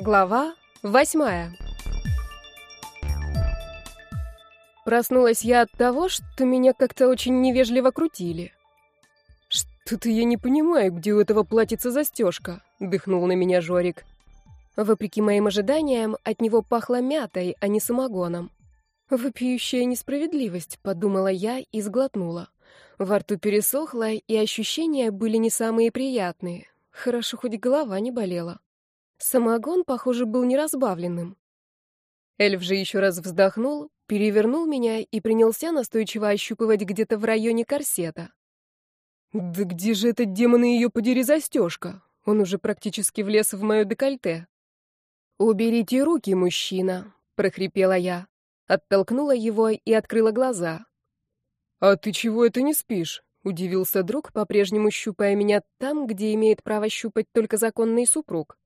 Глава восьмая. Проснулась я от того, что меня как-то очень невежливо крутили. «Что-то я не понимаю, где у этого платится застежка», — дыхнул на меня Жорик. Вопреки моим ожиданиям, от него пахло мятой, а не самогоном. «Вопиющая несправедливость», — подумала я и сглотнула. Во рту пересохло, и ощущения были не самые приятные. Хорошо, хоть голова не болела. Самогон, похоже, был неразбавленным. Эльф же еще раз вздохнул, перевернул меня и принялся настойчиво ощупывать где-то в районе корсета. «Да где же этот демон и ее подери застежка? Он уже практически влез в мое декольте». «Уберите руки, мужчина», — прохрипела я. Оттолкнула его и открыла глаза. «А ты чего это не спишь?» — удивился друг, по-прежнему щупая меня там, где имеет право щупать только законный супруг.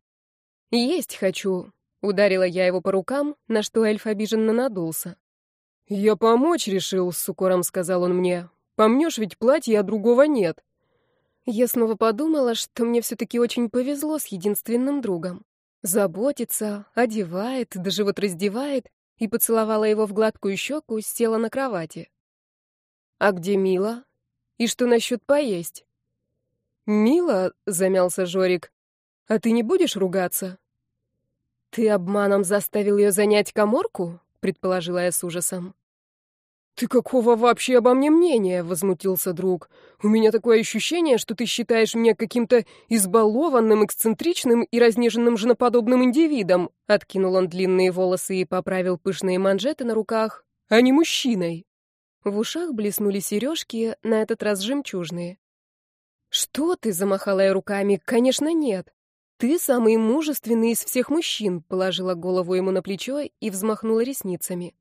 «Есть хочу!» — ударила я его по рукам, на что эльф обиженно надулся. «Я помочь решил», — с укором сказал он мне. «Помнешь ведь платье, а другого нет». Я снова подумала, что мне все-таки очень повезло с единственным другом. Заботится, одевает, даже вот раздевает, и поцеловала его в гладкую щеку, села на кровати. «А где Мила? И что насчет поесть?» «Мила», — замялся Жорик, — «а ты не будешь ругаться?» «Ты обманом заставил ее занять коморку?» — предположила я с ужасом. «Ты какого вообще обо мне мнения?» — возмутился друг. «У меня такое ощущение, что ты считаешь меня каким-то избалованным, эксцентричным и разнеженным женоподобным индивидом», — откинул он длинные волосы и поправил пышные манжеты на руках, — «а не мужчиной». В ушах блеснули сережки, на этот раз жемчужные. «Что ты?» — замахала я руками. «Конечно, нет. «Ты самый мужественный из всех мужчин», — положила голову ему на плечо и взмахнула ресницами.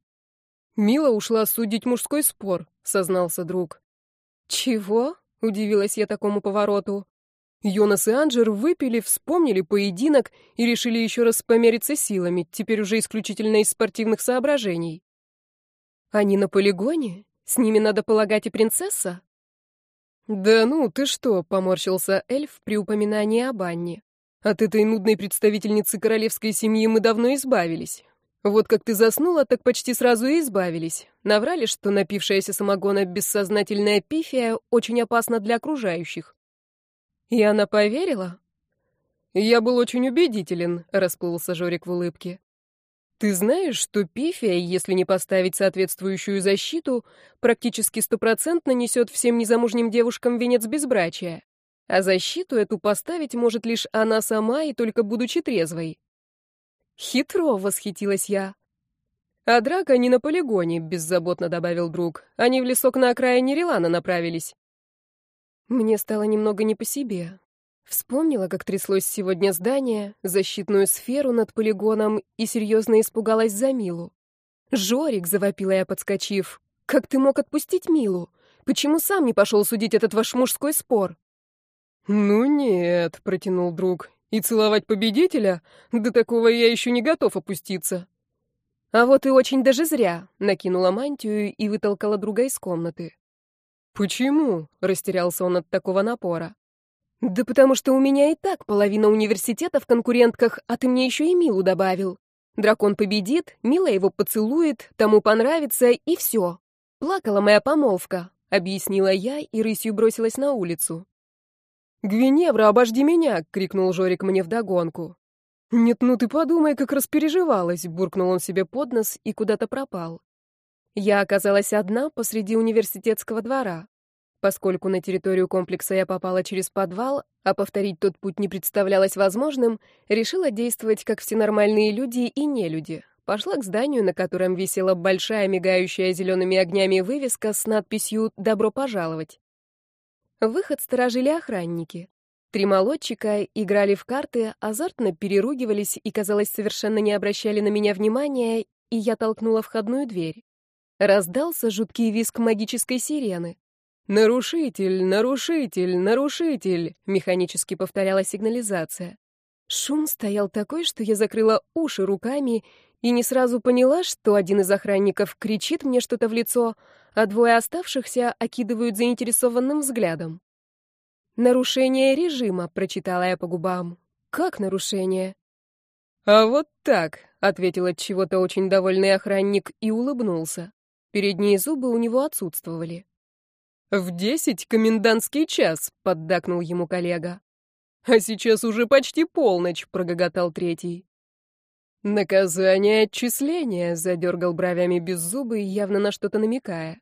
«Мила ушла судить мужской спор», — сознался друг. «Чего?» — удивилась я такому повороту. Йонас и Анджер выпили, вспомнили поединок и решили еще раз помериться силами, теперь уже исключительно из спортивных соображений. «Они на полигоне? С ними, надо полагать, и принцесса?» «Да ну, ты что?» — поморщился эльф при упоминании об Анне. От этой нудной представительницы королевской семьи мы давно избавились. Вот как ты заснула, так почти сразу и избавились. Наврали, что напившаяся самогона бессознательная пифия очень опасна для окружающих. И она поверила? Я был очень убедителен, расплылся Жорик в улыбке. Ты знаешь, что пифия, если не поставить соответствующую защиту, практически стопроцентно несет всем незамужним девушкам венец безбрачия а защиту эту поставить может лишь она сама и только будучи трезвой. Хитро восхитилась я. А драка не на полигоне, беззаботно добавил друг. Они в лесок на окраине Рилана направились. Мне стало немного не по себе. Вспомнила, как тряслось сегодня здание, защитную сферу над полигоном и серьезно испугалась за Милу. «Жорик!» — завопила я, подскочив. «Как ты мог отпустить Милу? Почему сам не пошел судить этот ваш мужской спор?» «Ну нет», — протянул друг, — «и целовать победителя? До такого я еще не готов опуститься». «А вот и очень даже зря», — накинула мантию и вытолкала друга из комнаты. «Почему?» — растерялся он от такого напора. «Да потому что у меня и так половина университета в конкурентках, а ты мне еще и Милу добавил. Дракон победит, Мила его поцелует, тому понравится, и все. Плакала моя помолвка», — объяснила я и рысью бросилась на улицу. «Гвиневра, обожди меня!» — крикнул Жорик мне вдогонку. «Нет, ну ты подумай, как распереживалась!» — буркнул он себе под нос и куда-то пропал. Я оказалась одна посреди университетского двора. Поскольку на территорию комплекса я попала через подвал, а повторить тот путь не представлялось возможным, решила действовать как все нормальные люди и нелюди. Пошла к зданию, на котором висела большая мигающая зелеными огнями вывеска с надписью «Добро пожаловать». Выход сторожили охранники. Три молодчика играли в карты, азартно переругивались и, казалось, совершенно не обращали на меня внимания, и я толкнула входную дверь. Раздался жуткий визг магической сирены. «Нарушитель! Нарушитель! Нарушитель!» — механически повторяла сигнализация. Шум стоял такой, что я закрыла уши руками и не сразу поняла, что один из охранников кричит мне что-то в лицо, а двое оставшихся окидывают заинтересованным взглядом. «Нарушение режима», — прочитала я по губам. «Как нарушение?» «А вот так», — ответил от чего-то очень довольный охранник и улыбнулся. Передние зубы у него отсутствовали. «В десять комендантский час», — поддакнул ему коллега. «А сейчас уже почти полночь», — прогоготал третий. «Наказание отчисления», — задергал бровями без зубы, явно на что-то намекая.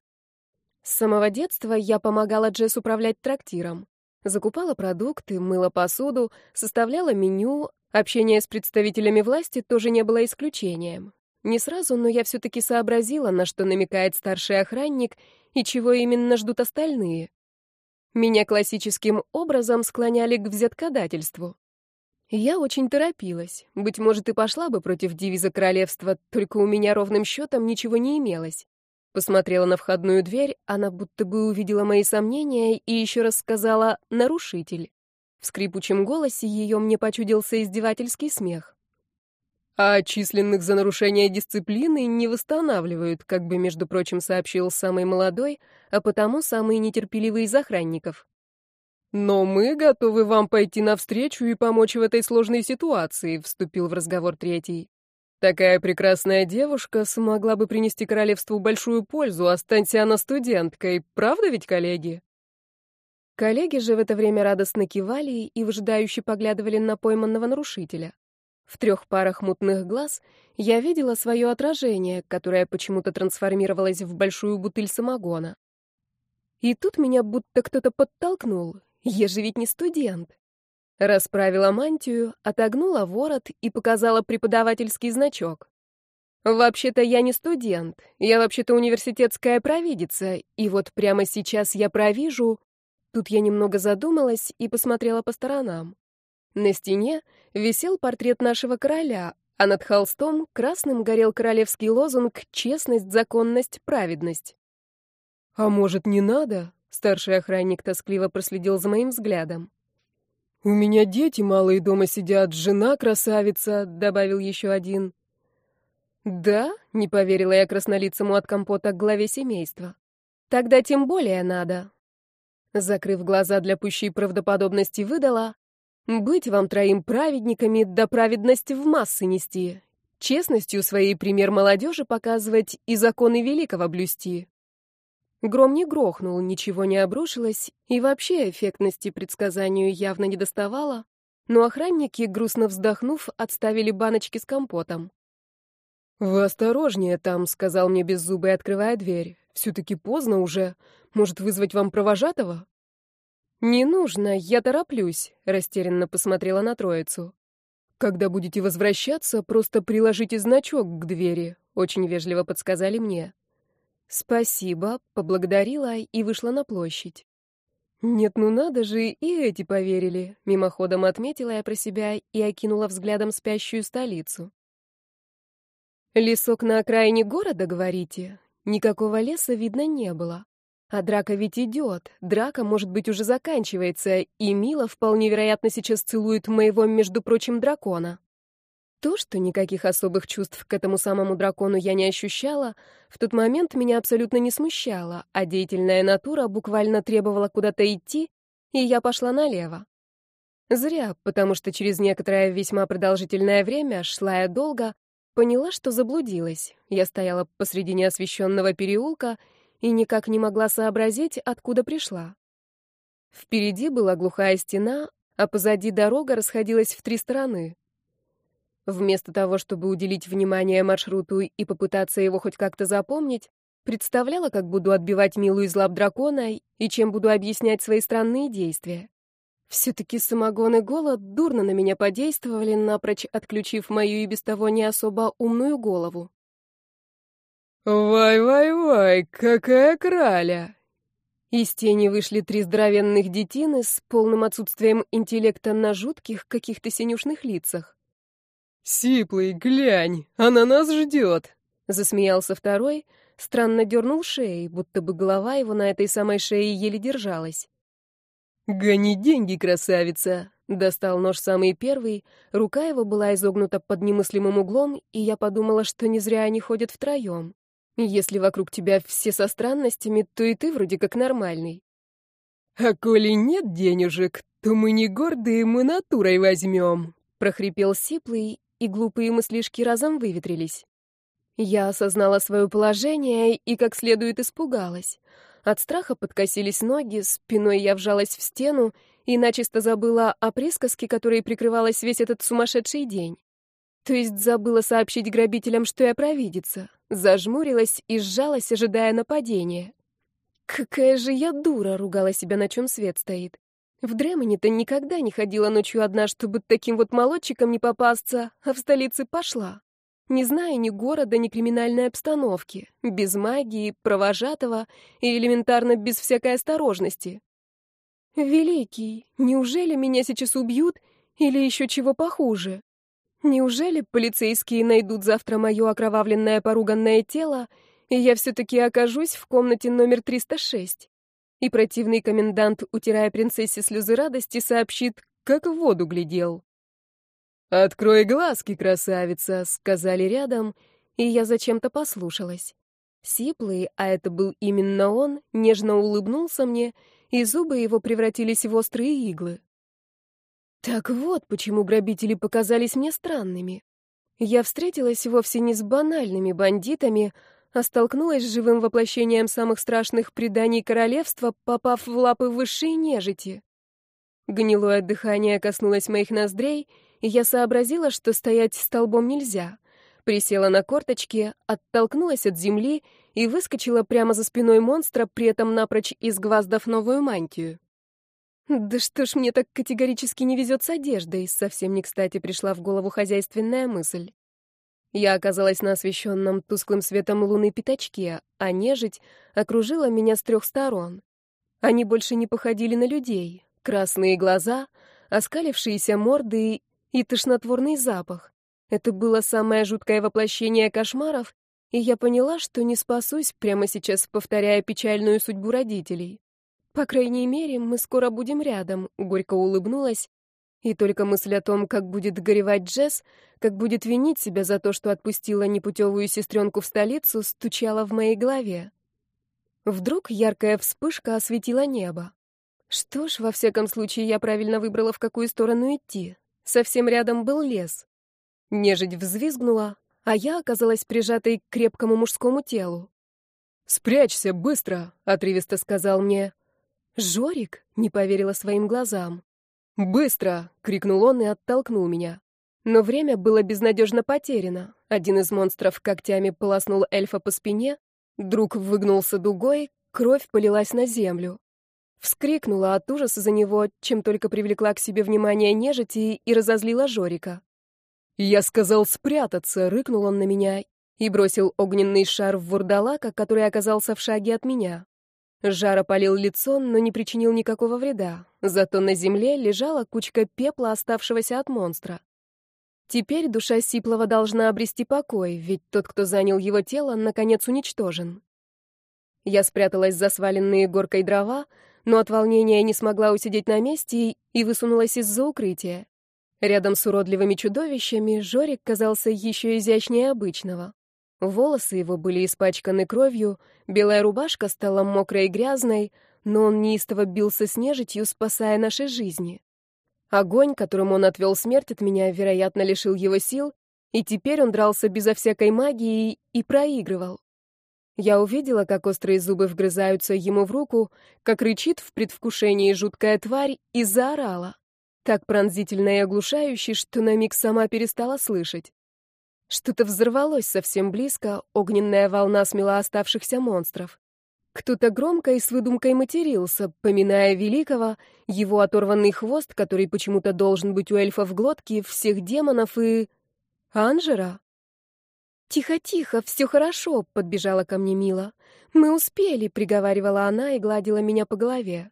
С самого детства я помогала Джесс управлять трактиром. Закупала продукты, мыла посуду, составляла меню. Общение с представителями власти тоже не было исключением. Не сразу, но я все-таки сообразила, на что намекает старший охранник и чего именно ждут остальные. Меня классическим образом склоняли к взяткодательству. Я очень торопилась. Быть может, и пошла бы против девиза королевства, только у меня ровным счетом ничего не имелось. Посмотрела на входную дверь, она будто бы увидела мои сомнения и еще раз сказала «нарушитель». В скрипучем голосе ее мне почудился издевательский смех. «А численных за нарушение дисциплины не восстанавливают», как бы, между прочим, сообщил самый молодой, а потому самый нетерпеливый из охранников. «Но мы готовы вам пойти навстречу и помочь в этой сложной ситуации», — вступил в разговор третий. «Такая прекрасная девушка смогла бы принести королевству большую пользу, останься она студенткой, правда ведь, коллеги?» Коллеги же в это время радостно кивали и выжидающе поглядывали на пойманного нарушителя. В трех парах мутных глаз я видела свое отражение, которое почему-то трансформировалось в большую бутыль самогона. И тут меня будто кто-то подтолкнул. Я же ведь не студент. Расправила мантию, отогнула ворот и показала преподавательский значок. Вообще-то я не студент, я вообще-то университетская провидица, и вот прямо сейчас я провижу... Тут я немного задумалась и посмотрела по сторонам. На стене висел портрет нашего короля, а над холстом красным горел королевский лозунг «Честность, законность, праведность». «А может, не надо?» Старший охранник тоскливо проследил за моим взглядом. «У меня дети малые дома сидят, жена красавица», — добавил еще один. «Да?» — не поверила я краснолицему от компота к главе семейства. «Тогда тем более надо». Закрыв глаза для пущей правдоподобности, выдала. «Быть вам троим праведниками, да праведность в массы нести. Честностью своей пример молодежи показывать и законы великого блюсти. Гром не грохнул, ничего не обрушилось, и вообще эффектности предсказанию явно не доставало, но охранники, грустно вздохнув, отставили баночки с компотом. «Вы осторожнее там», — сказал мне беззубый, открывая дверь. «Все-таки поздно уже. Может, вызвать вам провожатого?» «Не нужно, я тороплюсь», — растерянно посмотрела на троицу. «Когда будете возвращаться, просто приложите значок к двери», — очень вежливо подсказали мне. «Спасибо», — поблагодарила и вышла на площадь. «Нет, ну надо же, и эти поверили», — мимоходом отметила я про себя и окинула взглядом спящую столицу. «Лесок на окраине города, говорите? Никакого леса видно не было. А драка ведь идет, драка, может быть, уже заканчивается, и Мила вполне вероятно сейчас целует моего, между прочим, дракона». То, что никаких особых чувств к этому самому дракону я не ощущала, в тот момент меня абсолютно не смущало, а деятельная натура буквально требовала куда-то идти, и я пошла налево. Зря, потому что через некоторое весьма продолжительное время, шла я долго, поняла, что заблудилась. Я стояла посредине освещенного переулка и никак не могла сообразить, откуда пришла. Впереди была глухая стена, а позади дорога расходилась в три стороны. Вместо того, чтобы уделить внимание маршруту и попытаться его хоть как-то запомнить, представляла, как буду отбивать Милу из лап дракона и чем буду объяснять свои странные действия. Все-таки самогон и голод дурно на меня подействовали, напрочь отключив мою и без того не особо умную голову. «Вай-вай-вай, какая краля!» Из тени вышли три здоровенных детины с полным отсутствием интеллекта на жутких каких-то синюшных лицах. «Сиплый, глянь, она нас ждет!» Засмеялся второй, странно дернул шеей, будто бы голова его на этой самой шее еле держалась. «Гони деньги, красавица!» Достал нож самый первый, рука его была изогнута под немыслимым углом, и я подумала, что не зря они ходят втроем. Если вокруг тебя все со странностями, то и ты вроде как нормальный. «А коли нет денежек, то мы не гордые, мы натурой возьмем», — прохрипел Сиплый, и глупые мыслишки разом выветрились. Я осознала свое положение и как следует испугалась. От страха подкосились ноги, спиной я вжалась в стену и начисто забыла о присказке, которой прикрывалась весь этот сумасшедший день. То есть забыла сообщить грабителям, что я провидица. Зажмурилась и сжалась, ожидая нападения. «Какая же я дура!» — ругала себя, на чем свет стоит. В Дремоне-то никогда не ходила ночью одна, чтобы таким вот молодчиком не попасться, а в столице пошла. Не зная ни города, ни криминальной обстановки, без магии, провожатого и элементарно без всякой осторожности. Великий, неужели меня сейчас убьют или еще чего похуже? Неужели полицейские найдут завтра мое окровавленное поруганное тело, и я все-таки окажусь в комнате номер 306? и противный комендант, утирая принцессе слезы радости, сообщит, как в воду глядел. «Открой глазки, красавица!» — сказали рядом, и я зачем-то послушалась. Сиплый, а это был именно он, нежно улыбнулся мне, и зубы его превратились в острые иглы. Так вот, почему грабители показались мне странными. Я встретилась вовсе не с банальными бандитами, а столкнулась с живым воплощением самых страшных преданий королевства, попав в лапы высшей нежити. Гнилое дыхание коснулось моих ноздрей, и я сообразила, что стоять столбом нельзя. Присела на корточки, оттолкнулась от земли и выскочила прямо за спиной монстра, при этом напрочь изгваздав новую мантию. Да что ж мне так категорически не везет с одеждой, совсем не кстати пришла в голову хозяйственная мысль. Я оказалась на освещенном тусклым светом луны пятачке, а нежить окружила меня с трех сторон. Они больше не походили на людей. Красные глаза, оскалившиеся морды и тошнотворный запах. Это было самое жуткое воплощение кошмаров, и я поняла, что не спасусь, прямо сейчас повторяя печальную судьбу родителей. «По крайней мере, мы скоро будем рядом», — горько улыбнулась и только мысль о том, как будет горевать Джесс, как будет винить себя за то, что отпустила непутевую сестренку в столицу, стучала в моей голове. Вдруг яркая вспышка осветила небо. Что ж, во всяком случае, я правильно выбрала, в какую сторону идти. Совсем рядом был лес. Нежить взвизгнула, а я оказалась прижатой к крепкому мужскому телу. «Спрячься быстро!» — отрывисто сказал мне. «Жорик?» — не поверила своим глазам. «Быстро!» — крикнул он и оттолкнул меня. Но время было безнадежно потеряно. Один из монстров когтями полоснул эльфа по спине, друг выгнулся дугой, кровь полилась на землю. Вскрикнула от ужаса за него, чем только привлекла к себе внимание нежити и разозлила Жорика. «Я сказал спрятаться!» — рыкнул он на меня и бросил огненный шар в вурдалака, который оказался в шаге от меня. Жара палил лицо, но не причинил никакого вреда. Зато на земле лежала кучка пепла, оставшегося от монстра. Теперь душа Сиплова должна обрести покой, ведь тот, кто занял его тело, наконец уничтожен. Я спряталась за сваленные горкой дрова, но от волнения не смогла усидеть на месте и высунулась из-за укрытия. Рядом с уродливыми чудовищами Жорик казался еще изящнее обычного. Волосы его были испачканы кровью, белая рубашка стала мокрой и грязной, но он неистово бился с нежитью, спасая наши жизни. Огонь, которым он отвел смерть от меня, вероятно, лишил его сил, и теперь он дрался безо всякой магии и проигрывал. Я увидела, как острые зубы вгрызаются ему в руку, как рычит в предвкушении жуткая тварь и заорала. Так пронзительно и оглушающе, что на миг сама перестала слышать. Что-то взорвалось совсем близко, огненная волна смела оставшихся монстров. Кто-то громко и с выдумкой матерился, поминая великого, его оторванный хвост, который почему-то должен быть у эльфа в глотке, всех демонов и... Анжера? «Тихо-тихо, все хорошо», — подбежала ко мне Мила. «Мы успели», — приговаривала она и гладила меня по голове.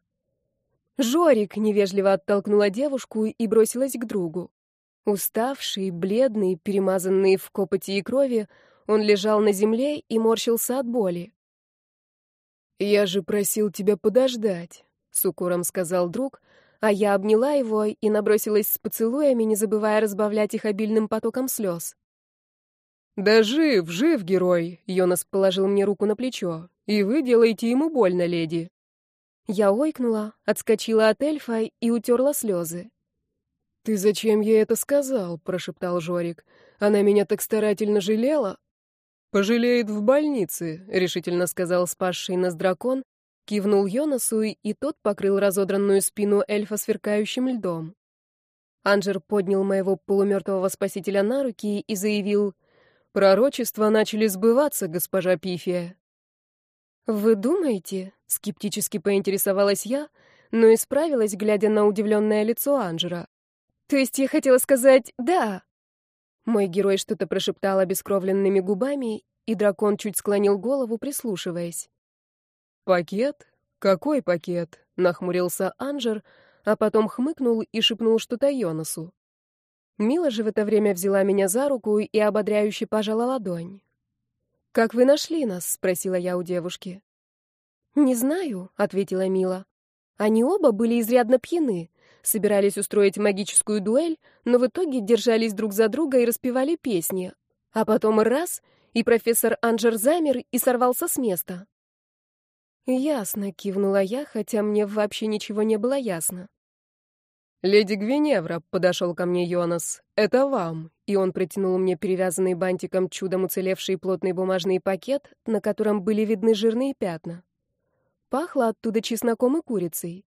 Жорик невежливо оттолкнула девушку и бросилась к другу. Уставший, бледный, перемазанный в копоти и крови, он лежал на земле и морщился от боли. «Я же просил тебя подождать», — с укором сказал друг, а я обняла его и набросилась с поцелуями, не забывая разбавлять их обильным потоком слез. «Да жив, жив, герой!» — Йонас положил мне руку на плечо. «И вы делаете ему больно, леди!» Я ойкнула, отскочила от эльфа и утерла слезы. Ты зачем ей это сказал? прошептал Жорик. Она меня так старательно жалела. Пожалеет в больнице, решительно сказал спасший нас дракон, кивнул Йонасу, и тот покрыл разодранную спину эльфа сверкающим льдом. Анжер поднял моего полумертвого спасителя на руки и заявил: "Пророчества начали сбываться, госпожа Пифия". «Вы думаете?» — скептически поинтересовалась я, но исправилась, глядя на удивленное лицо Анжера. То есть я хотела сказать «да». Мой герой что-то прошептал обескровленными губами, и дракон чуть склонил голову, прислушиваясь. «Пакет? Какой пакет?» — нахмурился Анжер, а потом хмыкнул и шепнул что-то Йонасу. Мила же в это время взяла меня за руку и ободряюще пожала ладонь. «Как вы нашли нас?» — спросила я у девушки. «Не знаю», — ответила Мила. «Они оба были изрядно пьяны собирались устроить магическую дуэль, но в итоге держались друг за друга и распевали песни. А потом раз, и профессор Анджер замер и сорвался с места. «Ясно», — кивнула я, хотя мне вообще ничего не было ясно. «Леди Гвиневра», — подошел ко мне Йонас, — «это вам». И он протянул мне перевязанный бантиком чудом уцелевший плотный бумажный пакет, на котором были видны жирные пятна. Пахло оттуда чесноком и курицей.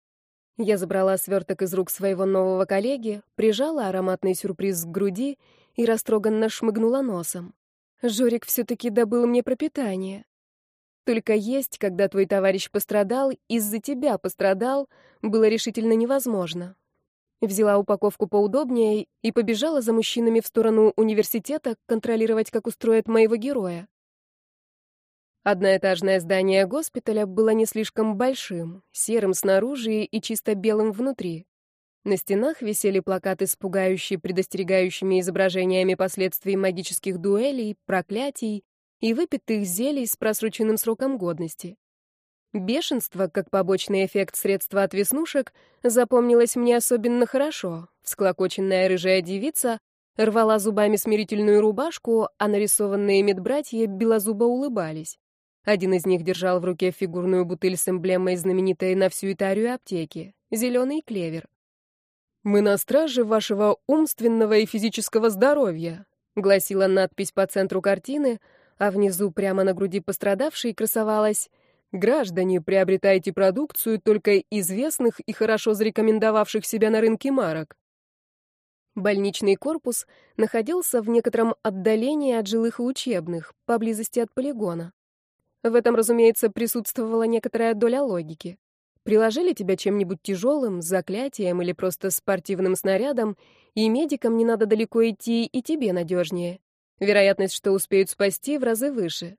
Я забрала сверток из рук своего нового коллеги, прижала ароматный сюрприз к груди и растроганно шмыгнула носом. Жорик все-таки добыл мне пропитание. Только есть, когда твой товарищ пострадал, из-за тебя пострадал, было решительно невозможно. Взяла упаковку поудобнее и побежала за мужчинами в сторону университета контролировать, как устроят моего героя. Одноэтажное здание госпиталя было не слишком большим, серым снаружи и чисто белым внутри. На стенах висели плакаты с пугающе предостерегающими изображениями последствий магических дуэлей, проклятий и выпитых зелий с просроченным сроком годности. Бешенство, как побочный эффект средства от веснушек, запомнилось мне особенно хорошо. Всклокоченная рыжая девица рвала зубами смирительную рубашку, а нарисованные медбратья белозубо улыбались. Один из них держал в руке фигурную бутыль с эмблемой, знаменитой на всю Итарию аптеки — зеленый клевер. «Мы на страже вашего умственного и физического здоровья», — гласила надпись по центру картины, а внизу прямо на груди пострадавшей красовалась «Граждане, приобретайте продукцию только известных и хорошо зарекомендовавших себя на рынке марок». Больничный корпус находился в некотором отдалении от жилых и учебных, поблизости от полигона. В этом, разумеется, присутствовала некоторая доля логики. Приложили тебя чем-нибудь тяжелым, заклятием или просто спортивным снарядом, и медикам не надо далеко идти, и тебе надежнее. Вероятность, что успеют спасти, в разы выше.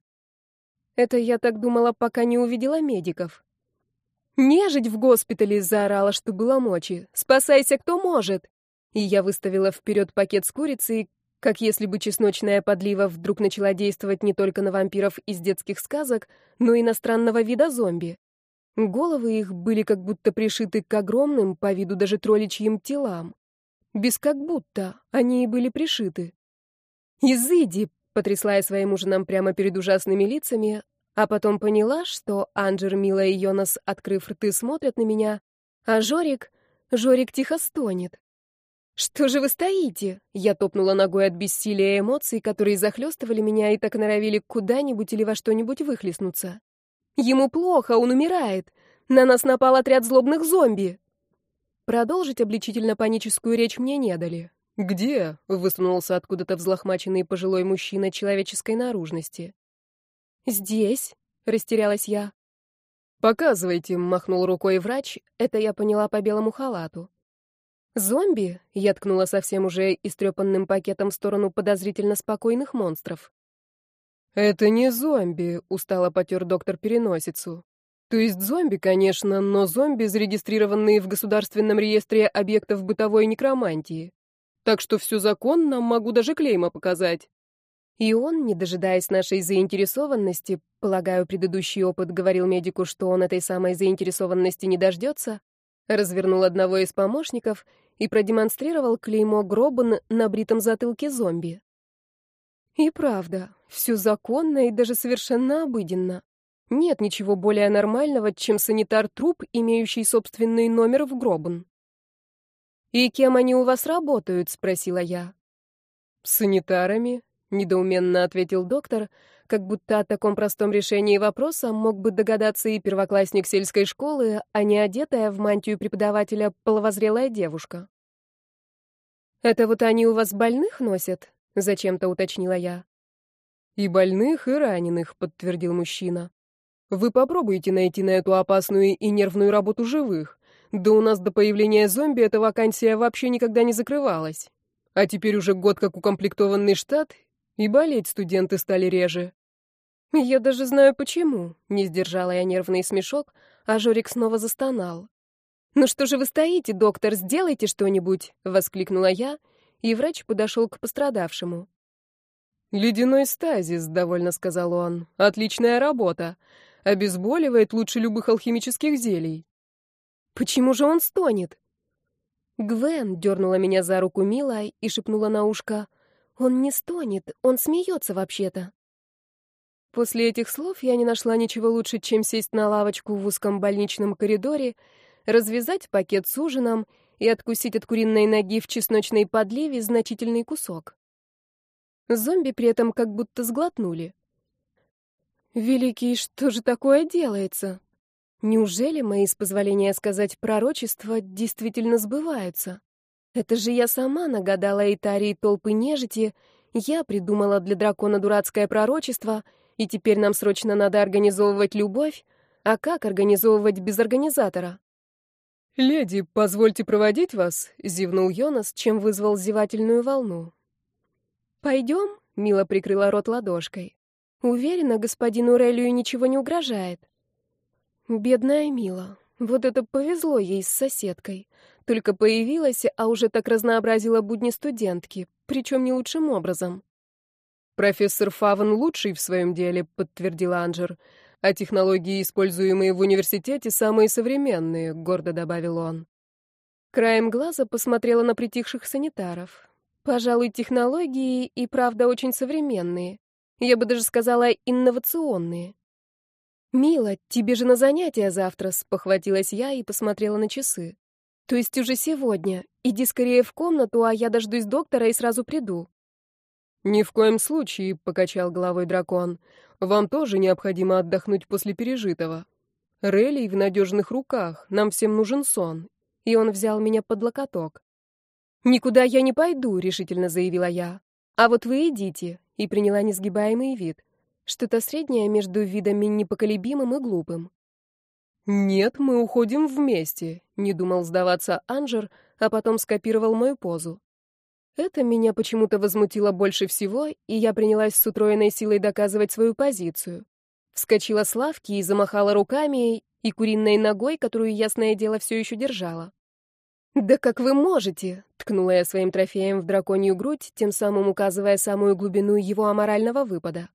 Это я так думала, пока не увидела медиков. «Нежить в госпитале!» — заорала, что было мочи. «Спасайся, кто может!» И я выставила вперед пакет с курицей, как если бы чесночная подлива вдруг начала действовать не только на вампиров из детских сказок, но и на странного вида зомби. Головы их были как будто пришиты к огромным, по виду даже тролличьим телам. Без как будто, они и были пришиты. «Изыди!» — потрясла я своим ужином прямо перед ужасными лицами, а потом поняла, что Анджер, Мила и Йонас, открыв рты, смотрят на меня, а Жорик... Жорик тихо стонет. «Что же вы стоите?» Я топнула ногой от бессилия эмоций, которые захлестывали меня и так норовили куда-нибудь или во что-нибудь выхлестнуться. «Ему плохо, он умирает. На нас напал отряд злобных зомби». Продолжить обличительно-паническую речь мне не дали. «Где?» — высунулся откуда-то взлохмаченный пожилой мужчина человеческой наружности. «Здесь», — растерялась я. «Показывайте», — махнул рукой врач. Это я поняла по белому халату. «Зомби?» — я ткнула совсем уже истрепанным пакетом в сторону подозрительно спокойных монстров. «Это не зомби», — устало потер доктор переносицу. «То есть зомби, конечно, но зомби, зарегистрированные в Государственном реестре объектов бытовой некромантии. Так что все законно, могу даже клейма показать». И он, не дожидаясь нашей заинтересованности, полагаю, предыдущий опыт говорил медику, что он этой самой заинтересованности не дождется, развернул одного из помощников и продемонстрировал клеймо Гроба на бритом затылке зомби. И правда, все законно и даже совершенно обыденно. Нет ничего более нормального, чем санитар-труп, имеющий собственный номер в Гробан. «И кем они у вас работают?» — спросила я. «Санитарами», недоуменно ответил доктор, как будто о таком простом решении вопроса мог бы догадаться и первоклассник сельской школы, а не одетая в мантию преподавателя половозрелая девушка. «Это вот они у вас больных носят?» — зачем-то уточнила я. «И больных, и раненых», — подтвердил мужчина. «Вы попробуйте найти на эту опасную и нервную работу живых. Да у нас до появления зомби эта вакансия вообще никогда не закрывалась. А теперь уже год как укомплектованный штат, и болеть студенты стали реже. Я даже знаю почему, не сдержала я нервный смешок, а Жорик снова застонал. Ну что же вы стоите, доктор, сделайте что-нибудь, воскликнула я, и врач подошел к пострадавшему. Ледяной стазис, довольно сказал он. Отличная работа. Обезболивает лучше любых алхимических зелий. Почему же он стонет? Гвен дернула меня за руку Мила и шепнула на ушко. Он не стонет, он смеется вообще-то. После этих слов я не нашла ничего лучше, чем сесть на лавочку в узком больничном коридоре, развязать пакет с ужином и откусить от куриной ноги в чесночной подливе значительный кусок. Зомби при этом как будто сглотнули. «Великий, что же такое делается? Неужели мои, с позволения сказать, пророчества действительно сбываются?» Это же я сама нагадала Итарии толпы нежити, я придумала для дракона дурацкое пророчество, и теперь нам срочно надо организовывать любовь, а как организовывать без организатора? «Леди, позвольте проводить вас», — зевнул Йонас, чем вызвал зевательную волну. «Пойдем?» — Мила прикрыла рот ладошкой. «Уверена, господину Релию ничего не угрожает». «Бедная Мила, вот это повезло ей с соседкой только появилась, а уже так разнообразила будни студентки, причем не лучшим образом. «Профессор Фаван лучший в своем деле», — подтвердила Анджер. «А технологии, используемые в университете, самые современные», — гордо добавил он. Краем глаза посмотрела на притихших санитаров. Пожалуй, технологии и правда очень современные. Я бы даже сказала, инновационные. «Мила, тебе же на занятия завтра», — спохватилась я и посмотрела на часы. То есть уже сегодня. Иди скорее в комнату, а я дождусь доктора и сразу приду. Ни в коем случае, покачал головой дракон. Вам тоже необходимо отдохнуть после пережитого. Релей в надежных руках. Нам всем нужен сон. И он взял меня под локоток. Никуда я не пойду, решительно заявила я. А вот вы идите, и приняла несгибаемый вид, что-то среднее между видами непоколебимым и глупым. «Нет, мы уходим вместе», — не думал сдаваться Анжер, а потом скопировал мою позу. Это меня почему-то возмутило больше всего, и я принялась с утроенной силой доказывать свою позицию. Вскочила с лавки и замахала руками и куриной ногой, которую, ясное дело, все еще держала. «Да как вы можете?» — ткнула я своим трофеем в драконью грудь, тем самым указывая самую глубину его аморального выпада.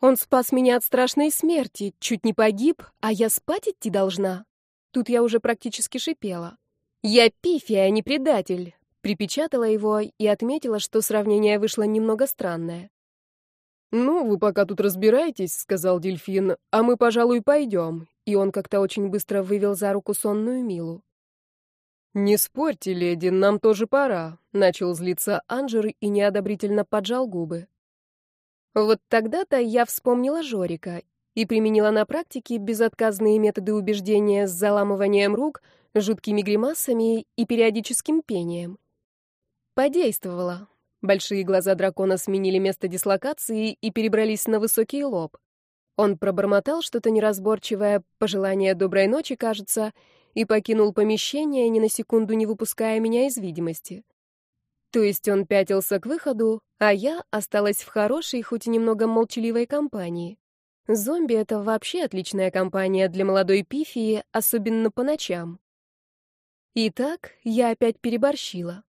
Он спас меня от страшной смерти, чуть не погиб, а я спать идти должна. Тут я уже практически шипела. Я пифия, а не предатель. Припечатала его и отметила, что сравнение вышло немного странное. «Ну, вы пока тут разбираетесь», — сказал дельфин, — «а мы, пожалуй, пойдем». И он как-то очень быстро вывел за руку сонную Милу. «Не спорьте, леди, нам тоже пора», — начал злиться Анжер и неодобрительно поджал губы. Вот тогда-то я вспомнила Жорика и применила на практике безотказные методы убеждения с заламыванием рук, жуткими гримасами и периодическим пением. Подействовало. Большие глаза дракона сменили место дислокации и перебрались на высокий лоб. Он пробормотал что-то неразборчивое, пожелание доброй ночи, кажется, и покинул помещение, ни на секунду не выпуская меня из видимости. То есть он пятился к выходу, а я осталась в хорошей, хоть и немного молчаливой компании. Зомби — это вообще отличная компания для молодой пифии, особенно по ночам. Итак, я опять переборщила.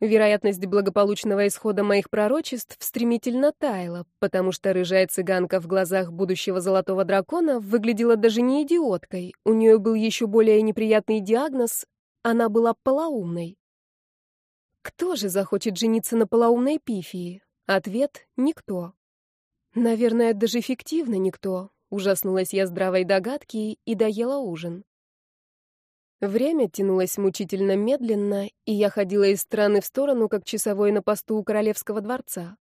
Вероятность благополучного исхода моих пророчеств стремительно таяла, потому что рыжая цыганка в глазах будущего золотого дракона выглядела даже не идиоткой, у нее был еще более неприятный диагноз — она была полоумной. Кто же захочет жениться на полоумной пифии? Ответ — никто. Наверное, даже фиктивно никто. Ужаснулась я здравой догадки и доела ужин. Время тянулось мучительно медленно, и я ходила из стороны в сторону, как часовой на посту у королевского дворца.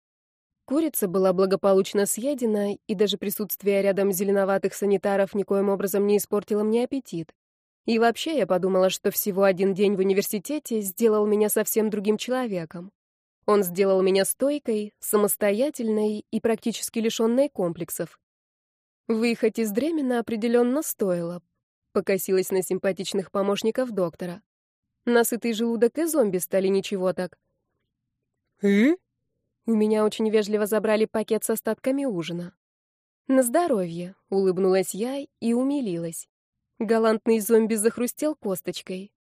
Курица была благополучно съедена, и даже присутствие рядом зеленоватых санитаров никоим образом не испортило мне аппетит. И вообще я подумала, что всего один день в университете сделал меня совсем другим человеком. Он сделал меня стойкой, самостоятельной и практически лишенной комплексов. Выехать из Дремена определенно стоило. Покосилась на симпатичных помощников доктора. Насытый желудок и зомби стали ничего так. «И?» У меня очень вежливо забрали пакет с остатками ужина. «На здоровье», — улыбнулась я и умилилась. Галантный зомби захрустел косточкой.